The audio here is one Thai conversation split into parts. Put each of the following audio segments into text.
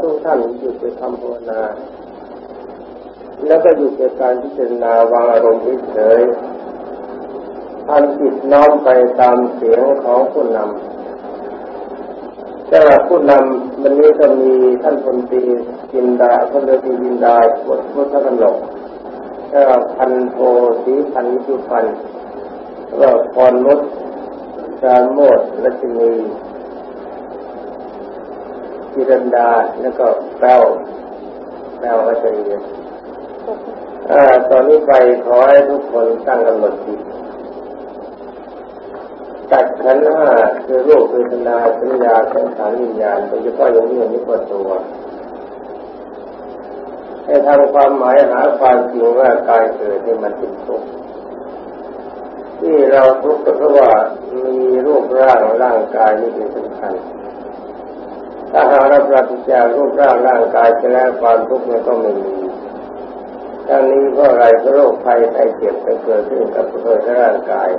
ทุกท่านหยุดไปทำภาวนา แล้วก็หยุดในการพิจารณาวางอารมณ์เฉยทำจิตน้อมไปตามเสียงของผู้นำแต่ว่าผู้นำวันนี้ก็มีท่านพลตีกินดาพลตีกินดาบทพุทธกนกแล้วพันโทสีพันวิจุพันแล้วพรนุชจารโมดรัชนี จิรันดาแล้วก็แป้วแป้วก็จะเรียนตอนนี้ไปขอให้ทุกคนตั้งกำหนดจิตตัดขันห้าคือรูปเวทนาสัญญาสังขารวิญญาณโดยเฉพาะอย่างนี้อย่างนี้ก็ตัวให้ทำความหมายหาความจริงว่ากายเกิดที่มันเป็นทุกข์ที่เราทุกข์ก็เพราะว่ามีรูปร่างร่างกายนี่เป็นสำคัญ ถ้าหาเราปฏิจารรูปร่างร่างกายจะแล้วความทุกข์มันก็ไม่มีทั้งนี้เพราะอะไรเพราะโรคภัยไข้เจ็บไปเกิดขึ้นกับเกิดร่างกาย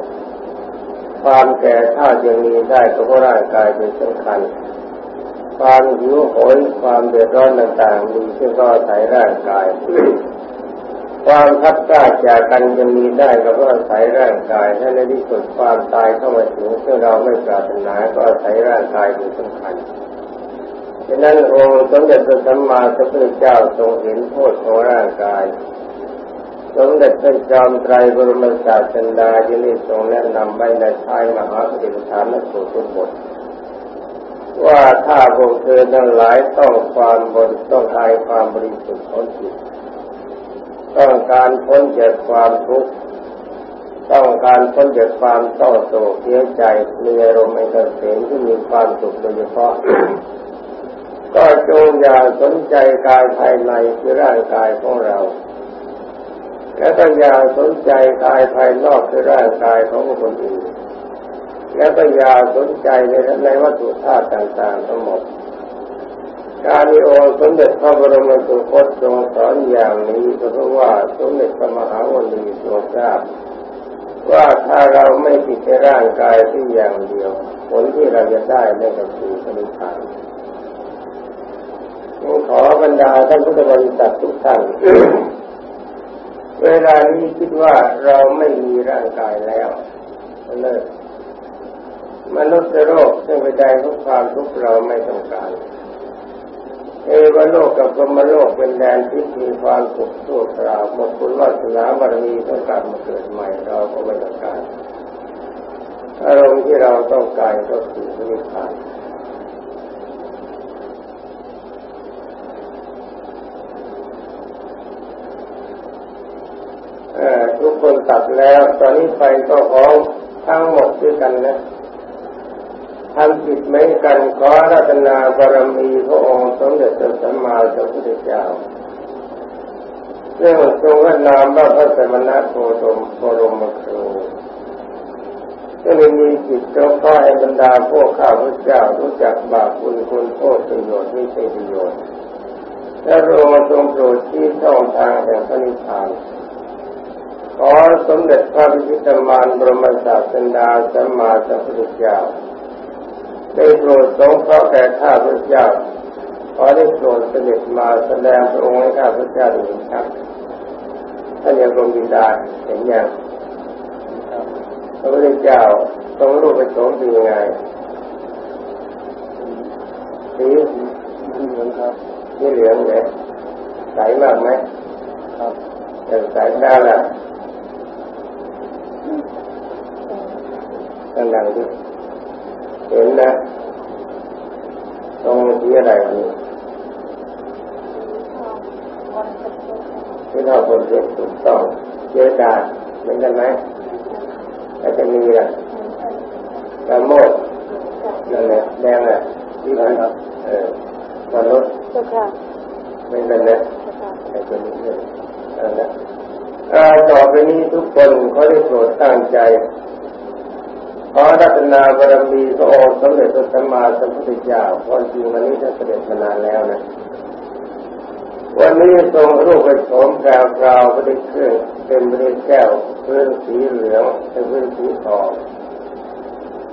ความแก่ถ้ายังมีได้ก็เพราะร่างกายเป็นสำคัญ ความหิวโหยความเดือดร้อนต่างๆมีซึ่งก็อาศัยร่างกาย ความทัดท้าจากกันจะมีได้ก็เพราะอาศัยร่างกายถ้าในที่สุดความตายเข้ามาถึงซึ่งเราไม่ปรารถนาก็อาศัยร่างกายเป็นสำคัญ ฉะนั้นองค์สมเด็จพระสัมมาสัมพุทธเจ้าทรงเห็นโทษของร่างกาย สมเด็จพระจอมไตรบรมศาสดาที่นี่ทรงแนะนำไว้ในท้ายมหาปฏิปทานสูตรทุกบทว่าถ้าพวกเธอทั้งหลายต้องความบริต้องการความบริสุทธิ์ของจิตต้องการพ้นจากความทุกข์ต้องการพ้นจากความเศร้าโศกเสียใจมีอารมณ์ไม่เกษมที่มีความสุขโดยเฉพาะ จงอย่าสนใจกายภายในคือร่างกายของเรา และก็อย่าสนใจกายภายนอกคือร่างกายของคนอื่น และก็อย่าสนใจในในวัตถุธาตุต่างๆทั้งหมด การมีองค์สมเด็จพระบรมสุคตทรงสอนอย่างนี้ก็เพราะว่าสมเด็จพระมหาวลีทรงทราบว่าถ้าเราไม่ติดในร่างกายที่อย่างเดียว ผลที่เราจะได้นั่นก็คือพระนิพพาน ขอบรรดาท่านพุทธบริษัททุกท่าน เวลานี้คิดว่าเราไม่มีร่างกายแล้วเลิกมนุษย์โรคซึ่งไปใจทุกความทุกเราไม่ต้องการ เอวโลกกับกรมโลกเป็นแดนที่มีความสุขทั่วคราวหมดคุณวาสนาบารมีต้องการมาเกิดใหม่เราก็ไม่ต้องการ อารมณ์ที่เราต้องการก็คือนิพพานทุกคนตัด แล้ว ตอนนี้ไปก็ของทั้งหมดด้วยกันนะทำจิตเหมือนกันขอรัตนาบารมีพระองค์สมเด็จพระสัมมาสัมพุทธเจ้าเรื่องทรงพระนามว่าพระสมณะโคดมโคดมครูก็เลยมีจิตเจ้าข้าให้บรรดาพวกข้าพระเจ้ารู้จักบาปบุญคุณโทษประโยชน์ไม่ใช่ประโยชน์และรวมทรงโปรดที่ช่องทางแห่งพระนิพพาน อสมเด็จพระพิชิตมารบรมศาสดาสัมมาสัมพุทธเจ้าได้โปรดสงเคราะห์แก่ข้าพระเจ้าขอได้โปรดเสด็จมาแสดงพระองค์ให้ข้าพระเจ้าเห็นชัดท่านยังลงดินดาเห็นยังพระพุทธเจ้าทรงรูปไปสงเป็นยังไงสีเหลืองครับสีเหลืองเนี่ยใสมากไหมครับแต่ใสได้ละตั้งดังดิเห็นนะตรงที่อะไรนี่ที่เราบนเรียนถูกต้องเจอดาเหมือนกันไหมแล้วจะมีล่ะกระโมดนั่นแหละแดงอะนี่ครับเออมนุษย์เหมือนกันนะไอ้ตัวนี้เนี่ยนั่นแหละต่อไปนี้ทุกคนเขาได้โปรดตั้งใจ ขอรัตนาบารมีพระองค์สมเด็จพระสัมมาสัมพุทธเจ้าความจริงวันนี้ท่านเสด็จมานานแล้วนะ วันนี้ทรงรูปไปโฉมแปลวราวไปด้วยเครื่องเป็นไปด้วยแก้วเพื้นสีเหลืองเป็นพื้นสีทอง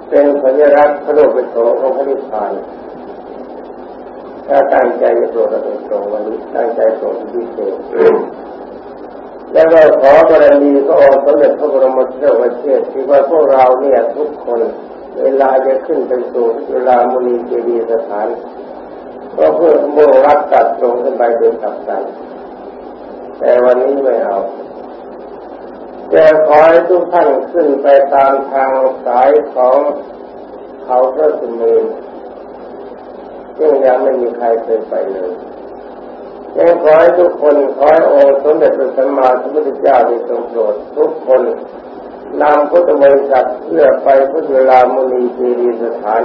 เป็นสัญลักษณ์พระรูปไปโฉมของพระนิพพานถ้าตั้งใจจะโปรดเราตรงวันนี้ตั้งใจโปรดพิเศษ แล้วก็ขอบารมีพระองค์สมเด็จพระบรมเจ้าประเทศที่ว่าพวกเราเนี่ยทุกคนเวลาจะขึ้นไปสู่เวลามุนีเจดีสถาน ก็เพื่อมุ่งรักตัดตรงขึ้นไปโดยสับสันแต่วันนี้ไม่เอาจะขอให้ทุกท่านขึ้นไปตามทางสายของเขาพระสุเมนซึ่งยังไม่มีใครเคยไปเลย ยังขอให้ทุกคนขอให้องค์สมเด็จพระสัมมาสัมพุทธเจ้าได้ทรงโปรดทุกคนนำพุทธบริษัทเพื่อไปพุทธเวลามุนีเจดีสถาน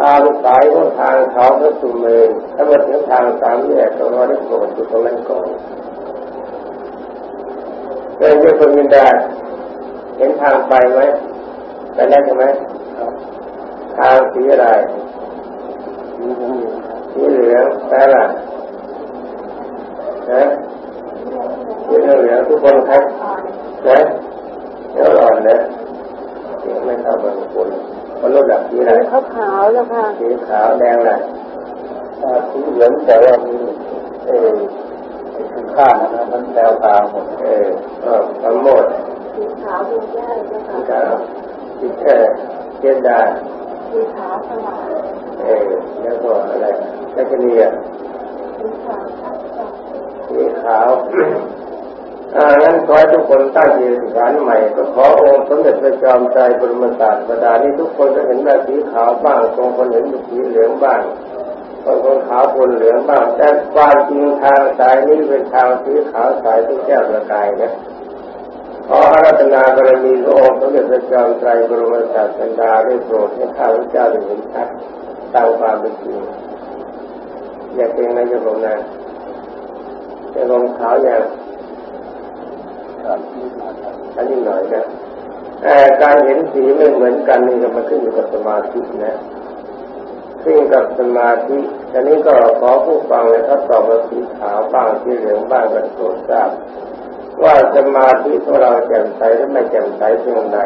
ตามสายของทางเขาพระสุเมนถ้ามาถึงทางสามแยกก็รอได้โปรดอยู่ตรงนั้นก่อนเป็นเจ้าคนยินได้เห็นทางไปไหมไปได้ใช่ไหมทางสีอะไรสีเหลืองแต่ละ นะสีเหลืองทุกคนครับนะเดี๋ยวอ่อนนะไม่เข้ามาคนมันลดดับสีอะไรขาวขาวแล้วค่ะสีขาวแดงอะไรสีเหลืองแต่ว่ามีเออข้างนะมันแววตาหมดเออเออทั้งหมดสีขาวดูได้จ้ะสีขาวสีแค่เทียนดาสีขาวสว่างเออแล้วก็อะไรแค่นี้อะสีขาว สีขาวอางั้นขอให้ทุกคนตั้งจิตฐานใหม่ก็ขอองค์สมเด็จพระจอมใจบรมศาสดานี้ทุกคนจะเห็นแบบสีขาวบ้างบางคนเห็นสีเหลืองบ้างบางคนขาวคนเหลืองบ้างแต่ความจริงทางสายนี้เป็นทางสีขาวสายที่แก้วประกายนะขออารัตนาบารมีองค์สมเด็จพระจอมไตรบรมศาสดาได้โปรดให้ข้าพเจ้าได้เห็นชัดตามความเป็นจริงอย่าเกรงนะอย่าลงนะ จะลงขาวอย่างอันนี้หน่อยนะแต่การเห็นสีไม่เหมือนกันนี่ก็มันขึ้นอยู่กับสมาธินะขึ้นกับสมาธิอันนี้ก็ขอผู้ฟังเลยทดสอบว่าสีขาวบ้างสีเหลืองบ้างกันโปรดทราบว่าสมาธิของเราแจ่มใสหรือไม่แจ่มใสเพียงใด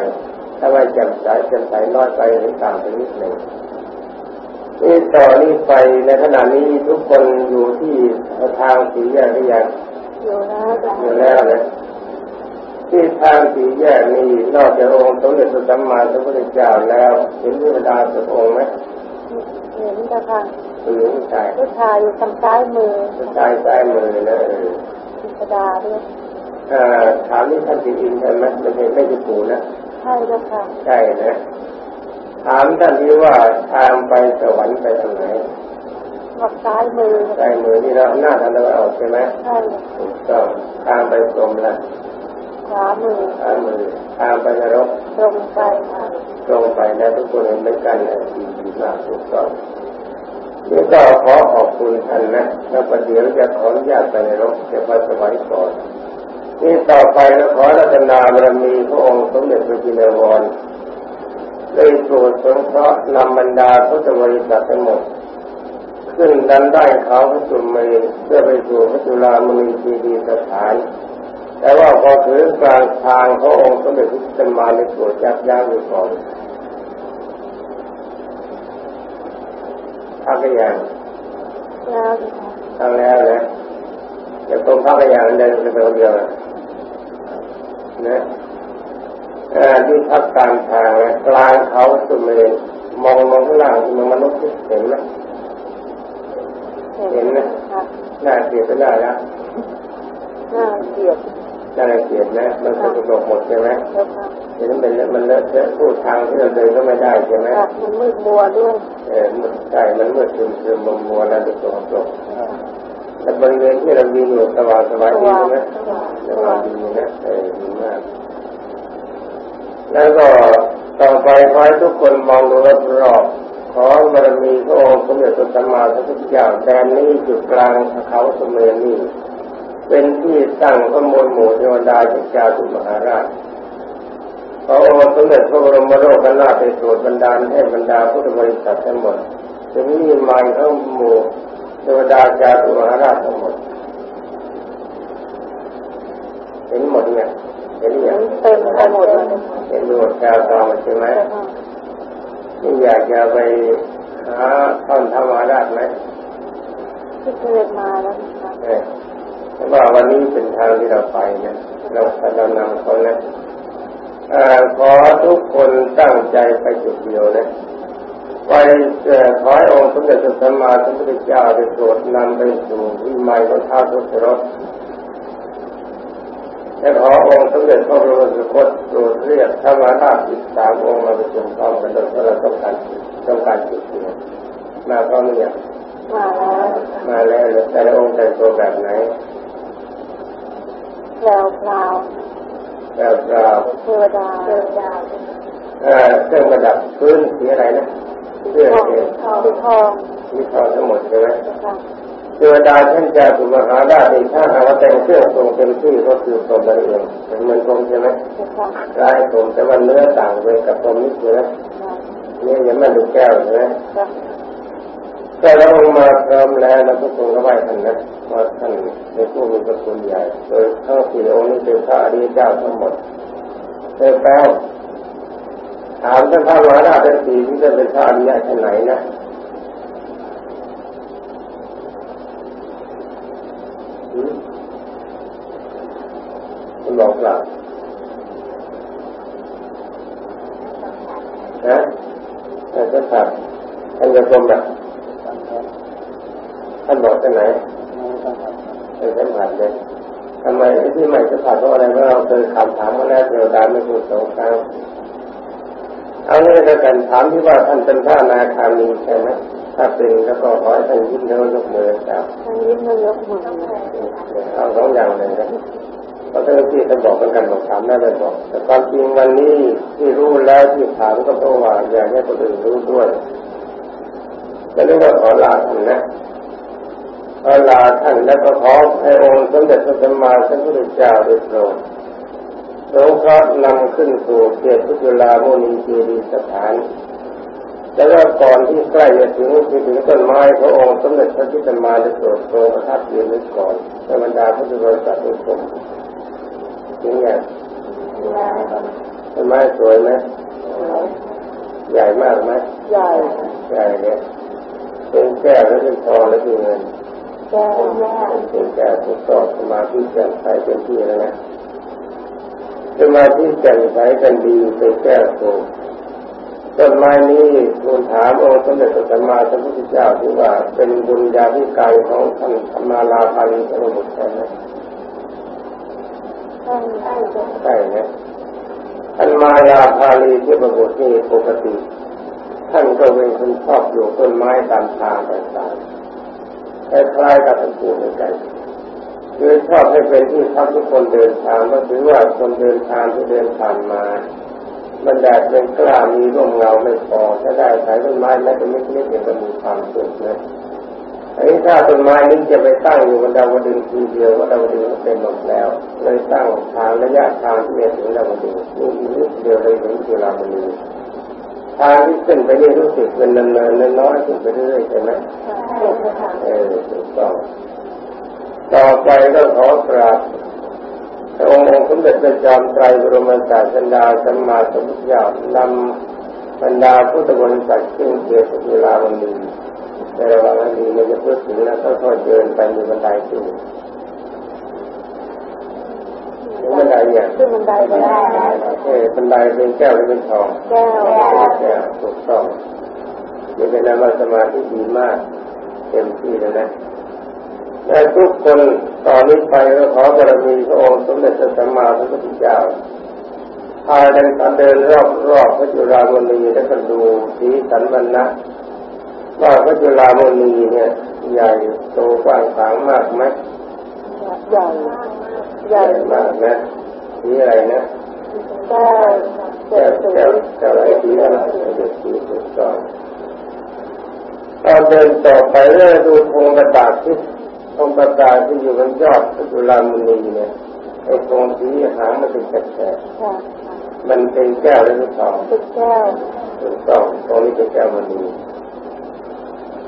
ถ้าไม่แจ่มใสแจ่มใสน้อยไปหรือต่างไปนิดหนึ่ง นี่ต่อนี้ไปในขณะนี้ทุกคนอยู่ที่ทางสีแยกหรือยังอยู่แล้วอยู่แล้วนะที่ทางสีแยกนี้นอกจากองค์สมเด็จพระสัมมาสัมพุทธเจ้าแล้วเห็นเทวดาสักองค์ไหมเห็นจ้ะค่ะผู้หญิงผู้ชายผู้ชายอยู่ทางซ้ายมือผู้ชายซ้ายมือนะพิสดาด้วยถามนี่ท่านจริงใช่ไหมไม่ใช่ไม่ใช่ปู่นะใช่จ้ะค่ะใช่นะ ถามท่านที่ว่าทางไปสวรรค์ไปทางไหนวัดซ้ายมือซ้ายมือนี่เราหน้าทางเราออกใช่ไหมใช่ถูกต้องทางไปกรมละขวามือขวามือทางไปนรกตรงไปค่ะตรงไปนะทุกคนเห็นเหมือนกันนะดีดีมากถูกต้องนี่ก็ขอขอบคุณท่านนะแล้วประเดี๋ยวจะขออนุญาตไปในรกจะไปสวรรค์ก่อนนี่ต่อไปแล้วขอรัตนาบารมีพระองค์สมเด็จพระจินวร ได้โปรดสงเคราะห์นำบรรดาพุทธบริษัททั้งหมด ขึ้นดันได้เขาพระสุเมรเพื่อไปสู่พระจุลามณีทีดีสถาน แต่ว่าพอถึงกลางทางพระองค์สมเด็จพระจินมาในโปรดยักย้ายอยู่ก่อนพักยังแล้วทำแล้วนะจะตรงพักยังเดินไปคนเดียวนะนะ ที่พักกลางทางกลางเขาสุเมนมองมองข้างล่างมันมนุษย์เห็นไหมเห็นไหมน่าเกลียดก็ได้นะน่าเกลียดน่าเกลียดนะ มันสกปรกหมดใช่ไหมเห็นมันมันเลอะเทอะพูดทางที่เราเดินก็ไม่ได้ใช่ไหมมันมืดมัวด้วยเออใช่มันมืดซึมซึมมัวมัวแล้วสกปรกแต่บริเวณที่เรามีอยู่สว่างสบายดีใช่ไหมสว่างดีนะเออดีมาก แล้วก็ต่อไปขอให้ทุกคนมองดูรอบขอบารมีพระองค์สมเด็จพระสัมมาสัมพุทธเจ้าแดนนี้จุดกลางเขาสมเด็จนี้เป็นที่ตั้งพระมวลหมู่เทวดาจิจาตุมหาราชพระองค์สมเด็จพระบรมโลกนาถไปโปรดบรรดาให้บรรดาพุทธบริษัททั้งหมดจะมีมายข้าหมู่เทวดาจาตุมหาราชทั้งหมดเห็นหมดเนี่ย เห็นอย่างเต็มไปหมดเห็นหมดกาวตองใช่ไหมนี่อยากจะไปหาต้นธรรมราชไหมที่เกิดมาแล้วค่ะเพราะว่าวันนี้เป็นทางที่เราไปเนี่ยเราจะนำเขานะขอทุกคนตั้งใจไปจุดเดียวนะไปขอให้องค์สมเด็จพระสัมมาสัมพุทธเจ้าได้โปรดนำไปสู่วิมายของท้าวทุตรส และขอองค์สมเด็จพระบรมสุคตโปรดเรียกถ้ามาราชอีกสามองค์มาประชุมพร้อมกันโดยเราต้องการต้องการจุดเดียวมาพร้อมหรือยังมาแล้วมาแล้วแต่ละองค์แต่งตัวแบบไหนแพรวพราวแบบเราเทวดาเทวดาเออเครื่องประดับพื้นสีอะไรนะเสื้องสีทองทองสีทองทั้งหมดใช่ไหม เทวดาท่านจะสุมหาราชในถ้าหากว่าแต่งเครื่องทรงเต็มที่ก็คือตรงนั่นเองเป็นเหมือนตรงใช่ไหมค่ะลายตรงแต่ว่าเนื้อต่างไปกับตรงนี้ใช่ไหมเนี่ยยังไม่ดูแก้วใช่ไหมค่ะแต่ละองค์มาพร้อมแล้วเราทุกคนก็ไหว้ท่านนะว่าท่านเป็นผู้มีพระคุณใหญ่โดยทั้งสี่องค์นี้เป็นพระอริยเจ้าทั้งหมดเออแป้วถามท่านพระมหาราชทั้งสี่ที่จะเป็นพระอริยะที่ไหนนะ คุณบอกเปล่าฮะท่านจะถามท่านจะชมแบบท่านบอกที่ไหนท่านสัมผัสเลยทำไมไอ้ที่ใหม่จะผ่านเพราะอะไรเพราะเราเคยถามถามมาแล้วเดียวดานไม่ถูกสองครั้งเอางี้แล้วกันถามที่ว่าท่านเป็นพระอนาคามีใช่ไหมถ้าเป็นแล้วก็ขอให้ท่านยิ้มแล้วยกมือครับทางยิ้มแล้วยกมือเอาสองอย่างเลยนะ เพราะเจ้าหน้าที่ท่านบอกเหมือนกันบอกถามได้เลยบอก แต่ความจริงวันนี้ที่รู้แล้วที่ถามก็เพราะว่าอยากให้คนอื่นรู้ด้วยแต่เรื่องว่าขอลาท่านนะขอลาท่านแล้วก็ขอให้องค์สมเด็จพระสัมมาสัมพุทธเจ้าได้โปรดทรงพระนำขึ้นสู่เขตพุทธลาโมนีเจดียสถานแล้วก็ก่อนที่ใกล้จะถึงที่ถึงต้นไม้พระองค์สมเด็จพระพุทธมาได้โปรดทรงประทับยืนไว้ก่อนในบรรดาพุทธบริษัททุกคน ถึงไงต้นไม้สวยไหมใหญ่มากไหมใหญ่ใหญ่เนี่ยเป็นแก้วแล้วเป็นทองแล้วเป็นเงินแก้วเป็นแก้วถูกต้องสมาธิแจ่มใสเต็มที่แล้วนะสมาธิแจ่มใสกันดีเป็นแก้วโตต้นไม้นี้ทูลถามองค์สมเด็จพระสัมมาสัมพุทธเจ้าที่ว่าเป็นบุญญาธิการของท่านธรรมาลาภาลีพระบุตรใช่ไหม ท่านได้จะใช่นะท่านมาลาภาลีที่พระบุตรนี่ปกติ ท่านก็เป็นคนชอบอยู่ต้นไม้ตามทางต่างๆคล้ายๆกับท่านปู่เหมือนกันคือชอบให้เป็นที่พักทุกคนเดินทางก็ถือว่าคนเดินทางที่เดินผ่านมาบรรดาเป็นกล้ามีร่มเงาไม่พอถ้าได้สายต้นไม้แม้แต่ไม่เล็กๆจะมีความสุขนะ ไอ้ถ้าต้นไม้นี้จะไปตั้งอยู่บนดาวดึงทีเดียวว่าดาวดึงเป็นหมดแล้ว เลยตั้งทางระยะทางที่จะถึงดาวดึงนี่นิดเดียวเลยถึงจุฬามณีทางที่ขึ้นไปนี่รู้สึกเป็นเนินๆน้อยขึ้นไปเรื่อยๆใช่ไหมเด็กค่ะเออถูกต้องต่อไปก็ขอกราบพระองค์องค์สมเด็จพระจอมไตรบรมศาสดาสัมมาสัมพุทธเจ้านำบรรดาพุทธบริษัทขึ้นเกียรติเวลาวันนี้ ในระหว่างนั้นดีมันจะพูดถึงแล้วก็ค่อยๆเดินไปมีบันไดขึ้นถึงบันไดอย่างขึ้นบันไดไปได้เออบันไดเป็นแก้วหรือเป็นทอง แก้วแก้วถูกต้องนี่เป็นนามสมาธิดีมาก เต็มที่แล้วนะและทุกคนตอนนี้ไปก็ขอบารมีพระองค์สมเด็จพระสัมมาสัมพุทธเจ้าพาเดินเดินรอบรอบพระจุฬามณีแล้วก็ดูสีสันวันนะ ว่าพระจุฬามณีเนี่ยใหญ่โตกว้างขวางมากไหมใหญ่ใหญ่มากนะสีอะไรนะแก้วแก้วแก้วแก้วอะไรสีอะไรเด็กสีถูกต้องเราเดินต่อไปเรื่อยดูธงประดาษที่ธงประดาษที่อยู่บนยอดพระจุฬามณีเนี่ยไอ้ธงสีหางมันเป็นแฉกค่ะๆมันเป็นแก้วหรือทองเป็นแก้วถูกต้องตรงนี้เป็นแก้วมณี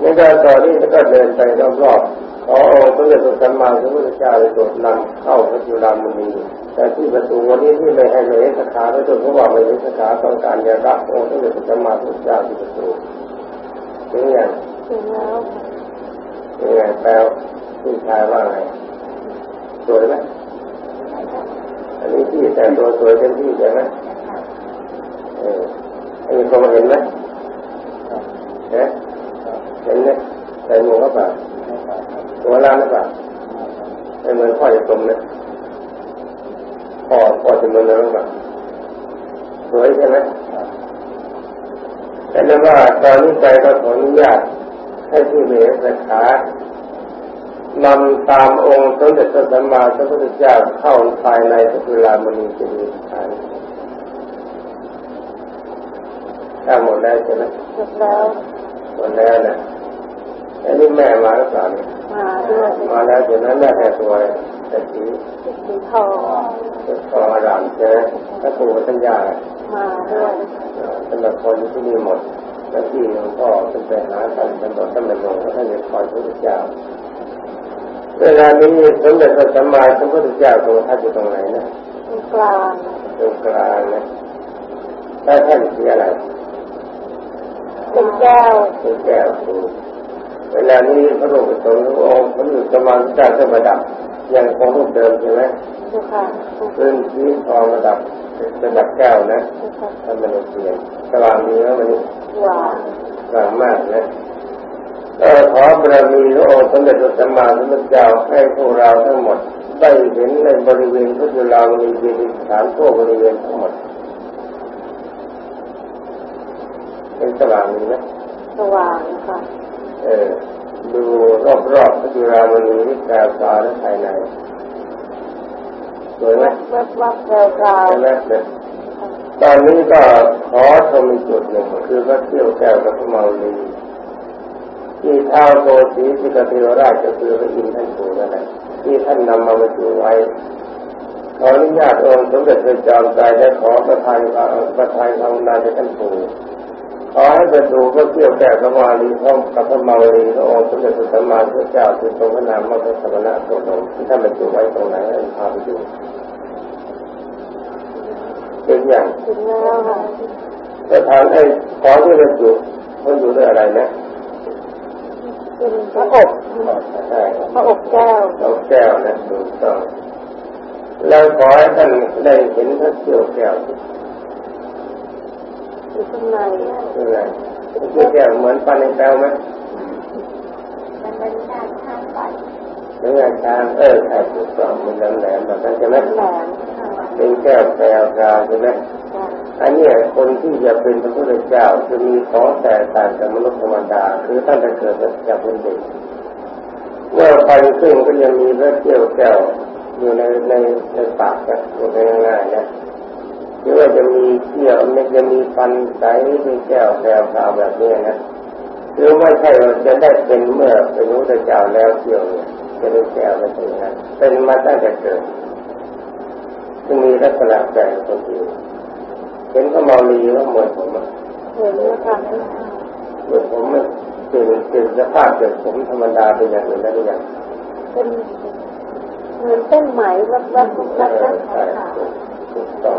นี่ก็ต่อที่แล้วก็เดินไปรอบๆขอองค์พระเดชพระสัมมาสัมพุทธเจ้าได้โปรดนำเข้าพระจุฬามณีแต่ที่ประตูวันนี้ที่ไม่ให้เลยสขาด้วยตัวเพราะว่าไม่เลยสขาต้องการจะรับองค์พระเดชพระสัมมาสัมพุทธเจ้าที่ประตูถึงอย่างถึงแล้วถึงไงแปลว่าคุณชายว่าไงสวยไหมอันนี้ที่แต่งตัวสวยเต็มที่ใช่ไหมเอออันนี้คนมาเห็นไหมเห็นเห็นไหมใส่หมวกก็เปล่าตัวล้านหรือเปล่าไม่เหมือนพ่อจะกลมนะพ่อ พ่อจะเหมือนอะไรบ้างสวยใช่ไหมแต่นั้นว่าตอนนี้ใจก็ขออนุญาตให้ที่เมสขานำตามองค์สมเด็จพระสัมมาสัมพุทธเจ้าเข้าภายในพระจุลามณีจะมีฐานถ้าหมดแล้วใช่ไหมหมดแล้วหมดแล้วนะอันนี้แม่มาหรือเปล่าเนี่ย มาด้วยมาแล้วจากนั้นแม่แค่ตัวแต่สีสีทองทองอารามใช่ไหมถ้าปู่กับท่านย่ามาด้วยสำหรับคนที่นี่หมดหน้าที่หลวงพ่อเป็นไปหาท่านตำรวจท่านไม่ลงท่านจะคอยพระพุทธเจ้าเวลานี้สมเด็จพระสัมมาสัมพุทธเจ้าทรงท่านอยู่ตรงไหนนะตรงกลางตรงกลางนะถ้าท่านสีอะไรเป็นแก้วเป็นแก้วสูง เวลานี้พระรูปทรงทุกองค์พระรูปสมานเจ้าขึ้นประดับยังคงรูปเดิมใช่ไหมเจ้าค่ะพื้นที่ทองระดับระดับแก้วนะเจ้าค่ะท่านมนุษย์เปลี่ยนสว่างดีแล้วมันนี้หวานสว่างมากนะเออขอบารมีพระองค์สมเด็จพระสัมมาสัมพุทธเจ้าให้พวกเราทั้งหมดได้เห็นในบริเวณพระจุลามณีเจดีย์สถานทั่วบริเวณทั้งหมดเป็นสว่างดีนะสว่างค่ะ เออ ดูรอบๆพระจุลามณีวิกาสาและภายในสวยไหมแวบวับแววกราวใช่ไหมเนี่ยตอนนี้ก็ขอชมอีกจุดหนึ่งคือพระเที่ยวแก้วกับพระเมาลีที่เท้าโกสีสิกเทวราชก็คือพระอินทร์ท่านสูงนั่นแหละที่ท่านนำมาบรรจุไว้ขออนุญาตองค์สมเด็จพระจอมไตรและขอประทานประทานภาวนาให้ท่านปู่ ขอให้บรรจุพระเที่ยวแก้วพระมาลีพร้อมกับพระเมาลีพระองค์สมเด็จพระสัมมาสัมพุทธเจ้าคือทรงพระนามว่าพระสมณะโสดมที่ท่านบรรจุไว้ตรงไหนให้พาไปดูเป็นอย่างถึงแล้วค่ะจะถามไอ้ของที่บรรจุมันอยู่ด้วยอะไรนะเป็นพระอบใช่พระอบแก้วเราแก้วนะถูกต้องแล้วขอให้ท่านได้เห็นพระเที่ยวแก้ว อยู่ข้างในคืออะไรเที่ยวแก้วเหมือนปันในแก้วไหมมันเป็นชาติชาติไปหรือไงช้างเออใช่ถูกต้องมันแหลมๆแบบนั้นใช่ไหมแหลมเป็นแก้วแปลวกาใช่ไหมอันนี้คนที่จะเป็นพระพุทธเจ้าจะมีของแตกต่างจากมนุษย์ธรรมดาคือท่านจะเกิดจากเป็นเด็กเมื่อไปขึ้นก็ยังมีพระเที่ยวแก้วอยู่ในในในปากนะมันง่ายๆนะ รือว่าจะมีเที่ยวมันจะมีฟันใสเป็นแก้วแปลวกาแบบนี้นะคือไม่ใช่ว่าจะได้เป็นเมื่อเป็นพระพุทธเจ้าแล้วเที่ยวเนี่ยจะเป็นแก้วไม่ใช่อย่างนั้นเป็นมาตั้งแต่เกิดจึงมีลักษณะแปลกคนอื่นเห็นก็มองลีว่าเหมือนผมอะเห็นแล้วค่ะเหมือนผมมันเปลี่ยนเปลี่ยนสภาพจากผมธรรมดาเป็นอย่างอื่นได้หรือยังเป็นเหมือนเส้นไหมแวบวับวับวับวับใช่ค่ะถูกต้อง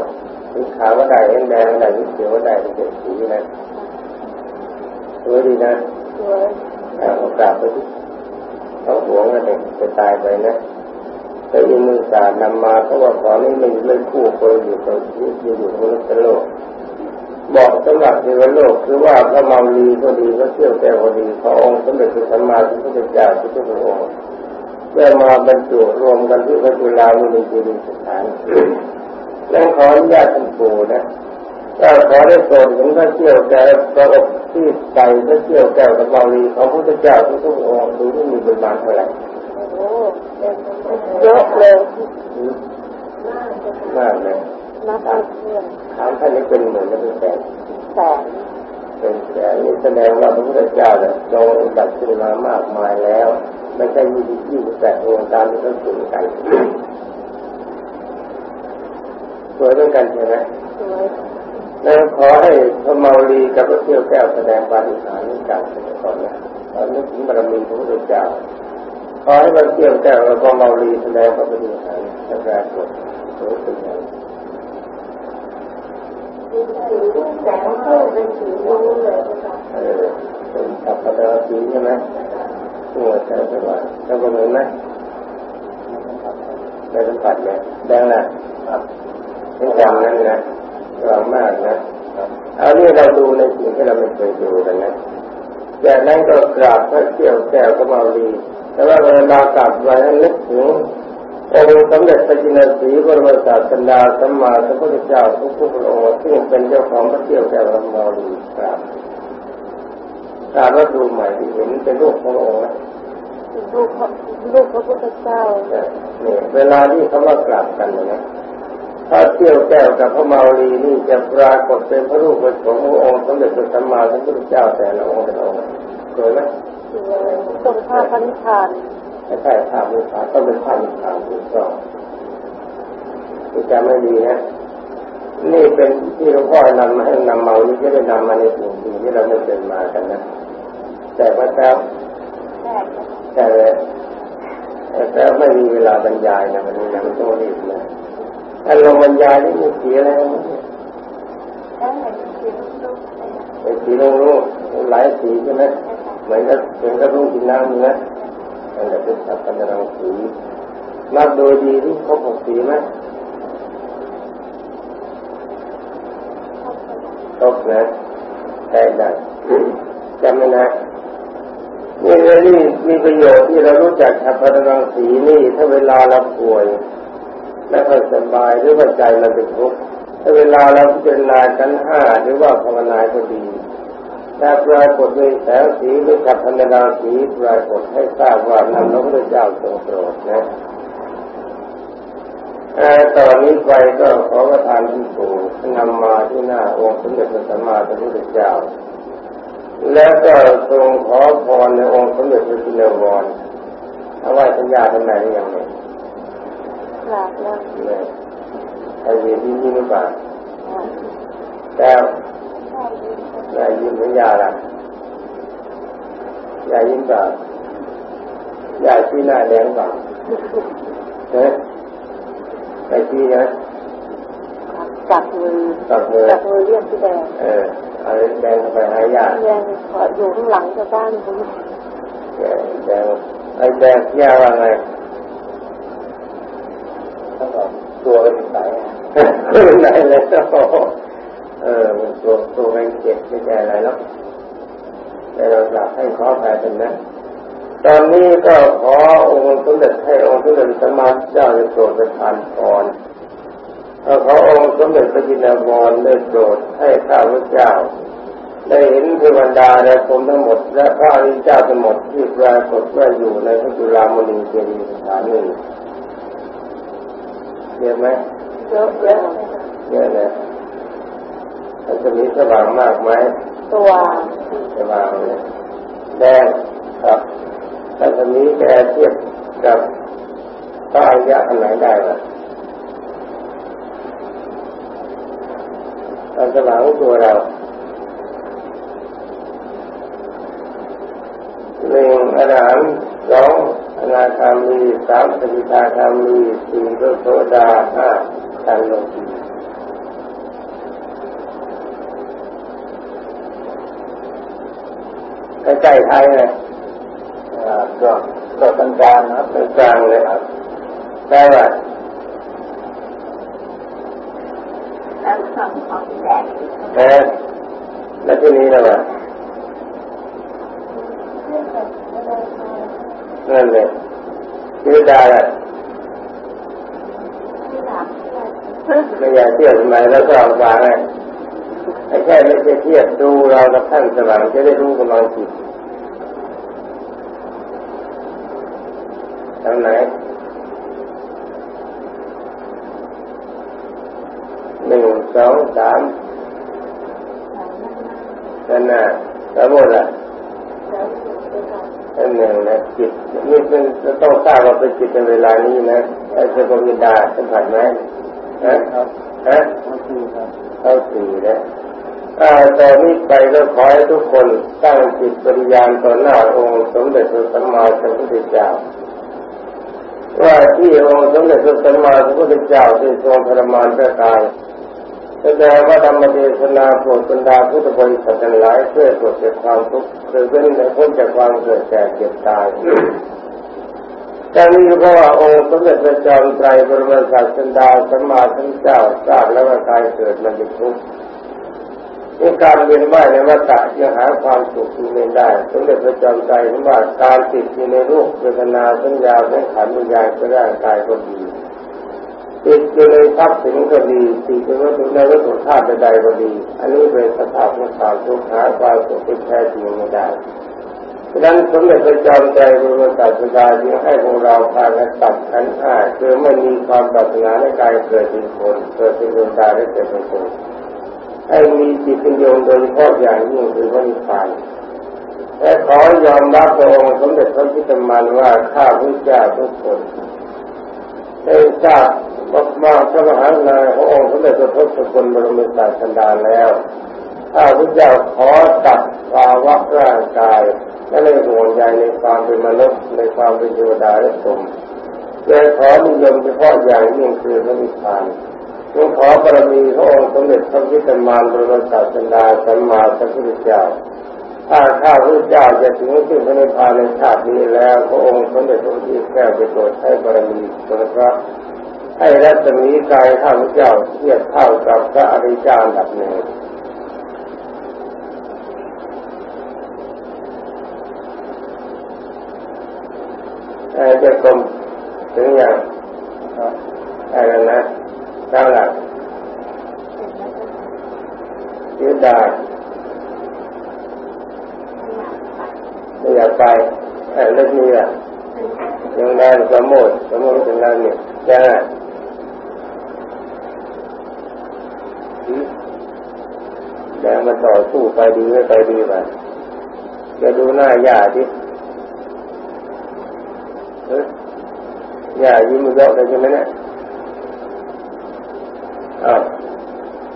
สีขาวก็ได้แดงแดงก็ได้สีเขียวก็ได้เป็นสีนะสวยดีนะสวยเอาโอกาสไปที่เขาหวงกันเองจะตายไปนะแต่อินมุสานำมาเพราะว่าขอนี้มันเลยคู่คนอยู่กับที่อยู่อยู่บนโลก บอกสำหรับเทวโลกคือว่าพระมาลีก็ดีพระเที่ยวแก้วก็ดีพระองค์สมเด็จพระสัมมาสัมพุทธเจ้าทุกพระองค์ได้มาบรรจุรวมกันที่พระจุฬามณีเจดีย์สถาน และขออนุญาตท่านปู่นะถ้าขอได้โปรดเห็นพระเที่ยวแก้วพระองค์ที่ใส่พระเที่ยวแก้วพระมาลีของพระพุทธเจ้าทุกพระองค์ดูที่มีประมาณเท่าไหร่โอ้เยอะเลยมากเลยนับไม่ถ้วนถามท่านนี้เป็นหมื่นและเป็นแสนแสนเป็นแสนนี่แสดงว่าพระพุทธเจ้าเนี่ยทรงตัดขึ้นมามากมายแล้ว ไม่ใช่ยี่สิบยี่สิบแปดองค์ตามที่เขาสูงกัน สวยด้วยกันใช่ไหมสวยแล้วขอให้พระเมาลีกับพระเที่ยวแก้วแสดงปาฏิหาริย์นการแสดงก่อนนะตอนนี้ถึงบารมีพระพุทธเจ้าขอให้พระเที่ยวแก้วและพระเมาลีแสดงพระปฏิหารย์แสดงบทสวยเป็นอย่แสงเข้าเป็นสีรู้เลยค่ะเออเป็นสัพพะดาสีใช่ไหมตัวแต่สว่างแล้วก็เหมือนไหมได้สัมผัสไหมแดงนะเป็ นอย่างนั้นนะหวังมากนะเอานี่เราดูในสิ่งที่เราไม่เคยดูกันนะจากนั้นก็กราบพระเกี่ยวแก้วก็มาลีแต่ว่าเวลากราบไว้นั้นนึกถึงองค์สมเด็จพระจินสีบรมศาสดาสัมมาสัมพุทธเจ้าทุกทุกพระองค์ที่เป็นเจ้าของพระเกี่ยวแก้วก็มาลีกราบกราบแล้วดูใหม่ที่เห็นเป็นรูปขององค์นะรูปรูปพระพุทธเจ้าเนี่ยเวลาที่เขามากราบกันนะ ถ้าเที่ยวแก้วกับพระมารีนี่จะปรากฏเป็นพระรูปขององค์สมเด็จพระสัมมาสัมพุทธเจ้าแต่ละองค์แต่ละองค์สวยไหมทรงภาพพระนิพพานไม่ใช่ภาพนิพพานต้องเป็นภาพนิพพานถูกต้องที่จะไม่ดีนะนี่เป็นที่หลวงพ่อนำมาให้นำเมานี่จะได้นำมาในสิ่งที่เราไม่เคยมากันนะแต่พระเจ้าแต่แต่ไม่มีเวลาบรรยายนะมันนี้นะมันต้องรีบนะ ถ้าลงบรรยายนี่มีสีอะไรมั้งเป็นสีลงรูหลายสีใช่ไหมเหมือนกับเหมือนกับรูกินน้ำนื้อนั่นแหละเป็นสัตว์ปัญญาสีนับโดยดีที่ครบหกสีไหมครบนะได้ได้จำไม่นะนี่องนี่มีประโยชน์ที่เรารู้จักขับพลังสีนี่ถ้าเวลาเราป่วย แล้วก็สบายหรือว่าใจมันเป็นทุกข์ถ้าเวลาเราพิจารณาชั้นห้าหรือว่าภาวนาก็ดีถ้าปรากฏด้วยแสงสีหรือขับพลังสีปรากฏให้ทราบว่านั้นพระพุทธเจ้าทรงโปรดนะตอนนี้ไปก็ขอประทานที่สูงนำมาที่หน้าองค์สมเด็จพระสัมมาสัมพุทธเจ้า แล้วก็ทรงขอพรในองค์สมเด็จพระจินวรเอาไว้สัญญาทำไมหรือยังไงก ราบแล้วไอ้ยินที่นี่หรือเปล่าแล้วยายยินสัญญาล่ะยายยินเปล่ายายที่หน้าแดงเปล่าเฮ้ยไอ้ที่นะจับมือจับมือจับมือเรียกที่แดงเออเอาแดงเข้าไปหายาแดงขออยู่ข้างหลังชาวบ้านคุณแดงแดงไอ้แดงยาว่าไง ตัวเป็นไหนเป็นไหนเลยเออตัวตัวเป็นเจ็บไม่ใช่อะไรแล้วแต่เราอยากให้ขอแผ่เป็นนะตอนนี้ก็ขอองค์สมเด็จให้องค์สมเด็จสมมาเจ้าได้โปรดประทานพรขอองค์สมเด็จพระจินดาวรได้โปรดให้ข้าพเจ้า ได้เห็นเทวดาและผมทั้งหมด และพระอริยเจ้าทั้งหมดที่ปรากฏว่าอยู่ในพระจุลามณีเจดีย์สถานนี้ เยอะไหมเยอะเยอะเยอะเลยมันจะมีสว่างมากไหมสว่างสว่างเลยแดงครับแต่ตอนนี้แกเทียบกับพระอริยะอันไหนได้ล่ะการสว่างตัวเราหนึ่งอรหันต์สอง อนาคามีสามสกิทาคามีสี่พระโสดาห้าตันโลกีใกล้ๆไทยเลยก็ก็กลางกลางครับกลางเลยครับได้ไหมเออแล้วที่นี้นะวะนั่นเลยชื่อ ดาอะไม่อยากเทียบทำไมแล้วก็เอาวางไงไอ้แค่ไม่ใช่เทียบดูเรากับท่านสว่างจะได้รู้กำลังจิตทางไหนหนึ่งสองสามนั่นน่ะสมมติอะอันหนึ่งนะจิตนี่เป็นต้องทราบว่า เป็นจิตในเวลานี้นะไอ้เจ้าวิดาสัมผัสไหมฮะฮะเข้าสี่แล้วตอนนี้ไปก็ขอให้ทุกคนตั้งจิตปริยานต่อหน้าองค์สมเด็จพระสัมมาสัมพุทธเจ้าว่าที่องค์สมเด็จพระสัมมาสัมพุทธเจ้าได้ทรงทรมานพระกายแสดงว่าธรรมเทศนาโปรดบรรดาพุทธบริษัททั้งหลายเพื่อปลดจากความทุกข์คือเพื่อให้พ้นจากความเกิดแก่เจ็บตาย การนี้เพราะว่าองค์สมเด็จพระจอมไตรบรมศาสดาสัมมาสัมพุทธเจ้าทราบแล้วว่ากายเกิดมันจะทุกข์ในการเวียนว่ายในวัฏฏะยังหาความสุขไม่ได้ สมเด็จพระจอมไตรว่าการติดอยู่ในรูปเวทนาสัญญาและขันธ์วิญญาณก็ร่างกายก็ดีติดอยู่ในทรัพย์สินก็ดีติดอยู่ในวัตถุธาตุใดก็ดี อันนี้เป็นสภาพของความทุกข์หาความสุขที่แท้จริงไม่ได้ ฉะนั้นสมเด็จพระจอมใจบรมศาสดาจึงให้พวกเราพากันตัดขันห้าคือไม่มีความปรารถนาในกายเกิดเป็นคนเกิดเป็นดวงตาได้เกิดเป็นคนให้มีจิตเป็นโยงโดยเฉพาะอย่างยิ่งคือพระนิพพานและขอยอมรับพระองค์สมเด็จพระพิตมันว่าข้าพระเจ้าทุกคนได้ทราบว่าพระมหานายขององค์สมเด็จพระพุทธคุณบรมศาสดาแล้วข้าพระเจ้าขอตัดภาวะร่างกาย และในห่วงใยในความเป็นมนุษย์ในความเป็นเทวดาและสมแต่ขอนิยมเฉพาะอย่างยิ่งคือพระนิพพานจึงขอบารมีพระองค์สมเด็จพระพิตมานบรมศาสดาสัมมาสัมพุทธเจ้าถ้าข้าพระเจ้าจะถึงที่พระนิพพานในชาตินี้แล้ว พระองค์สมเด็จพระพุทธเจ้าจะโปรดให้บารมีทรงพระให้รัศมีกายข้าพระเจ้าเทียบเท่ากับพระอริยเจ้าดับหนึ่ง จะกลมถึงอย่างอะไรนะเจ้าหลักยืดได้ไม่อยากไปแต่เรื่องนี้อะยังได้สมมติสมมติถึงนั้นเนี่ยใช่ไหมแล้วมาต่อสู้ไปดีไม่ไปดีไปจะดูหน้าญาที่ ย่ายิ้มเยอะเลยใช่ไหมเนี่ยอ่า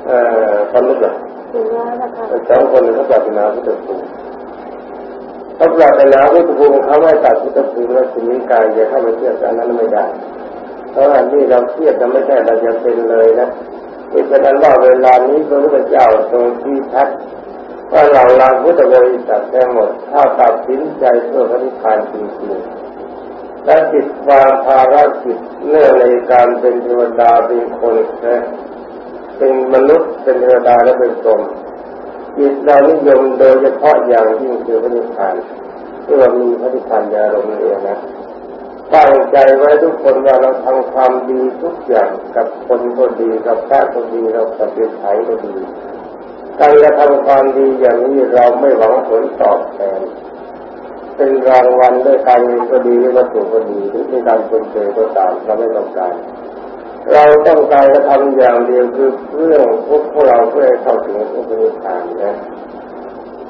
เอ่อความรู้สึกสองคนเขาปรารถนาพุทธภูมิเขาปรารถนาพุทธภูมิเขาไม่ตัดพุทธภูมิแล้วสิ่งนี้กายจะเข้าไปเทียบกันนั้นไม่ได้ เพราะอันนี้เราเทียบกันไม่ได้เราจะเป็นเลยนะเพราะฉะนั้นว่าเวลานี้พระพุทธเจ้าทรงที่ทัดว่าเราลาพุทธบริษัททั้งหมดถ้าตัดสินใจเพื่อพระนิพพานจริงๆ และจิตวางภารกิจเนื่องในการเป็นเทวดาเป็นคนนะเป็นมนุษย์เป็นเทวดาและเป็นพรมจิตเรานิยมโดยเฉพาะอย่างยิ่งคือพระนิพพานเพื่อมีพระนิพพานยารมณ์เองนะตั้งใจไว้ทุกคนว่าเราทำความดีทุกอย่างกับคนก็ดีกับพระก็ดีเรากับเป็นไทยก็ดีการจะทำความดีอย่างนี้เราไม่หวังผลตอบแทน เป็นรางวัลด้วยการเงินก็ดีวัตถุก็ดีหรือในการชมเชยก็ตามเราไม่ต้องการ เราต้องการจะทำอย่างเดียวคือเรื่องพวกพวกเราเพื่อให้เข้าถึงพระนิพพานนะ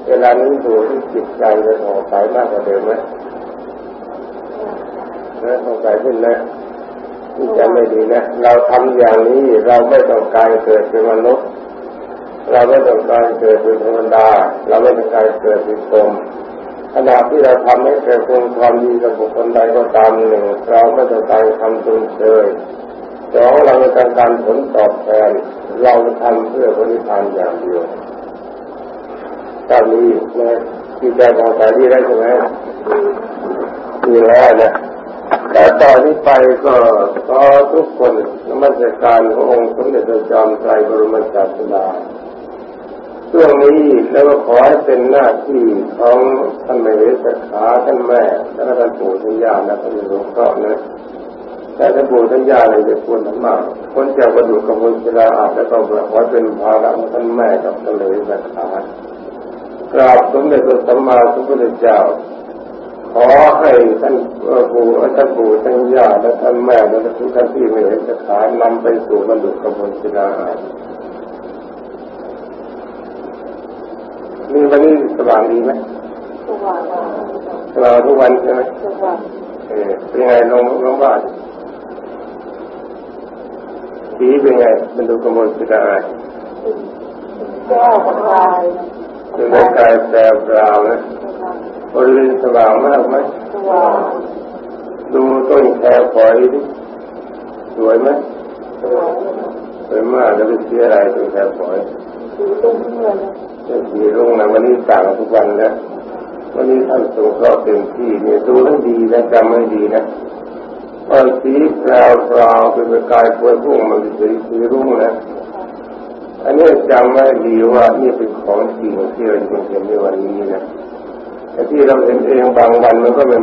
เวลานี้ดูที่จิตใจจะสงสัยมากกว่าเดิมไหมนะสงสัยขึ้นนะที่จะไม่ดีนะ เราทำอย่างนี้เราไม่ต้องการเกิดเป็นมนุษย์ เราไม่ต้องการเกิดเป็นธรรมดา เราไม่ต้องการเกิดเป็นพรหม ขณะที่เราทำให้เกิดความดีกับบุคคลใดก็ตามหนึ่งเราไม่ต้องการทำจนเชยสองเราไม่ต้องการผลตอบแทนเราทำเพื่อบริพานอย่างเดียวตอนนี้นะที่ใจของสายที่ได้ใช่ไหมมีแล้วนะแล้วต่อนนี้ไปก็ขอทุกคนนมัสการพระองค์สมเด็จพระจอมไตรบรมศาสดา ช่วงนี้แล้วก็ขอให้เป็นหน้าที่ของท่านแม่สขาท่านแม่และท่านปู่ท่านย่าและท่านหลวงพ่อนะแต่ท่านปู่ท่านย่าเลยจะควรมากคนจะกระดูกกระบุนเวลาอาบแล้วก็ขอเป็นภาระของท่านแม่กับท่านแม่สขากราบสมเด็จพระสัมมาสัมพุทธเจ้า ขอให้ท่านปู่ท่านปู่ท่านย่าและท่านแม่และทุกท่านที่ไม่เห็นสขานำไปสู่บรรลุกระบวนศิลาอา มีวันนี้สว่างดีไหมสว่างสว่างทุกวันใช่ไหมสว่างเออเป็นไงลงลงบ้านสีเป็นไงมันดูกระมวลสิดาแก้วกายดูในกายแปลเปล่านะคนลินสว่างมากไหมสว่างดูต้นแครฝอยดิสวยไหมสวยสวยมากแล้วเป็นสีอะไรต้นแครฝอยสีต้นเงิน มีลงนะวันนี้ต่างทุกวันนะวันนี้ท่านทรงเคราะห์เต็มที่เนี่ยดูให้ดีนะจำให้ดีนะพอสีแปลวปลาวเป็นประกายพวยพุ่งมันเป็นสีรุ่งนะอันนี้จำไว้ดีว่านี่เป็นของจริงที่เราเห็นในวันนี้นะแต่ที่เราเห็นเองบางวันมันก็เป็น